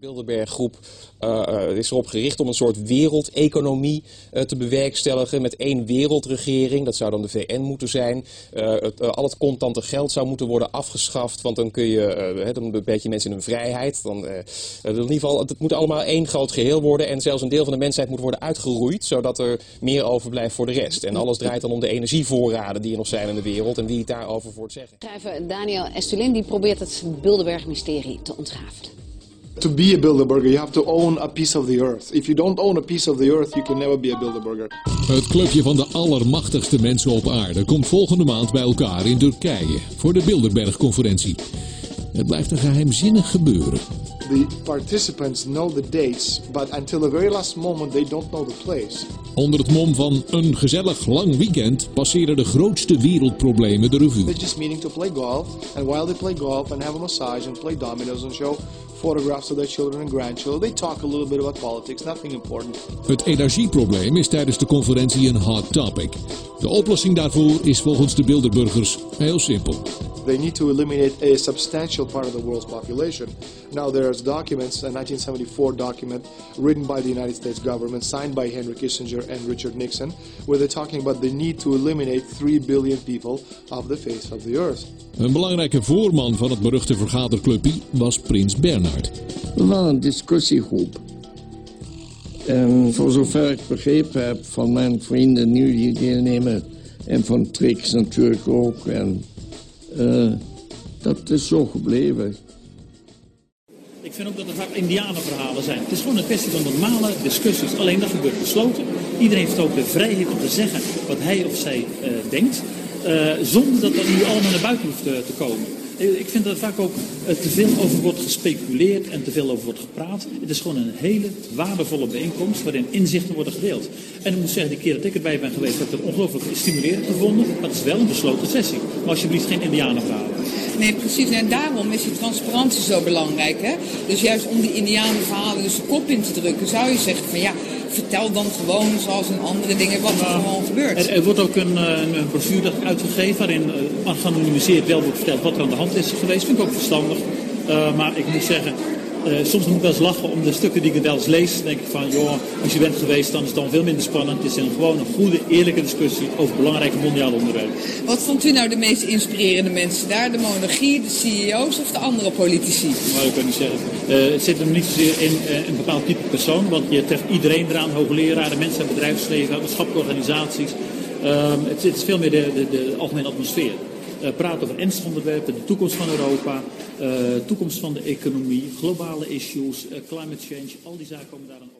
Bilderberggroep uh, is erop gericht om een soort wereldeconomie uh, te bewerkstelligen met één wereldregering. Dat zou dan de VN moeten zijn. Uh, het, al het contante geld zou moeten worden afgeschaft, want dan kun je, dan beperk je mensen in hun vrijheid. Dan, in ieder geval, het moet allemaal één groot geheel worden en zelfs een deel van de mensheid moet worden uitgeroeid, zodat er meer overblijft voor de rest. En alles draait dan om de energievoorraden die er nog zijn in de wereld en wie het daarover voor het zeggen. Schrijver Daniel Estulin die probeert het Bilderberg-mysterie te ontrafelen. To be a Bilderberger, you have to own a piece of the earth. If you don't own a piece of the earth, you can never be a Bilderberger. Het clubje van de allermachtigste mensen op aarde komt volgende maand bij elkaar in Turkije voor de Bilderberg-conferentie. Het blijft een geheimzinnig gebeuren. The participants know the dates, but until the very last moment they don't know the place. Onder het mom van een gezellig lang weekend passeren de grootste wereldproblemen de revue. They're just meeting to play golf, and while they play golf and have a massage and play dominoes and show photographs of their children and grandchildren, they talk a little bit about politics, nothing important. Het energieprobleem is tijdens de conferentie een hot topic. De oplossing daarvoor is volgens de Bilderburgers heel simpel. They need to eliminate a substantial part of the world's population. Now there's documents, a 1974 document written by the United States government, signed by Henry Kissinger and Richard Nixon, where they're talking about the need to eliminate 3 billion people off the face of the earth. Een belangrijke voorman van het beruchte vergaderclubje was Prins Bernhard. We waren een discussiegroep. En voor zover ik begrepen heb van mijn vrienden nu die deelnemen, en van Trix natuurlijk ook, en uh, dat is zo gebleven. Ik vind ook dat het vaak indianenverhalen zijn. Het is gewoon een kwestie van normale discussies. Alleen dat gebeurt besloten. Iedereen heeft ook de vrijheid om te zeggen wat hij of zij uh, denkt. Uh, zonder dat dat nu allemaal naar buiten hoeft te, te komen. Ik vind dat er vaak ook te veel over wordt gespeculeerd en te veel over wordt gepraat. Het is gewoon een hele waardevolle bijeenkomst waarin inzichten worden gedeeld. En ik moet zeggen, die keer dat ik erbij ben geweest, heb ik het ongelooflijk stimulerend gevonden. Maar het is wel een besloten sessie. Maar alsjeblieft geen indianenverhalen. Nee, precies. En daarom is die transparantie zo belangrijk. Hè? Dus juist om die indianenverhalen dus de kop in te drukken, zou je zeggen van ja, vertel dan gewoon zoals in andere dingen wat er nou, gewoon gebeurt. Er, er, wordt ook een, een, een brochure uitgegeven waarin uh, geanonimiseerd wel wordt verteld wat er aan de hand is geweest. Vind ik ook verstandig. Uh, maar ik moet zeggen, uh, soms moet ik wel eens lachen om de stukken die ik wel eens lees. Dan denk ik van, joh, als je bent geweest, dan is het dan veel minder spannend. Het is een, gewoon een goede, eerlijke discussie over belangrijke mondiale onderwerpen. Wat vond u nou de meest inspirerende mensen daar? De monarchie, de CEO's of de andere politici? Nou, ik kan niet zeggen. Uh, het zit hem niet zozeer in uh, een bepaald type persoon. Want je treft iedereen eraan, hoogleraren, mensen uit bedrijfsleven, maatschappelijke organisaties. Uh, het, het, is veel meer de, de, de algemene atmosfeer. Praten over ernstige onderwerpen, de toekomst van Europa, toekomst van de economie, globale issues, uh, climate change, al die zaken komen daar aan.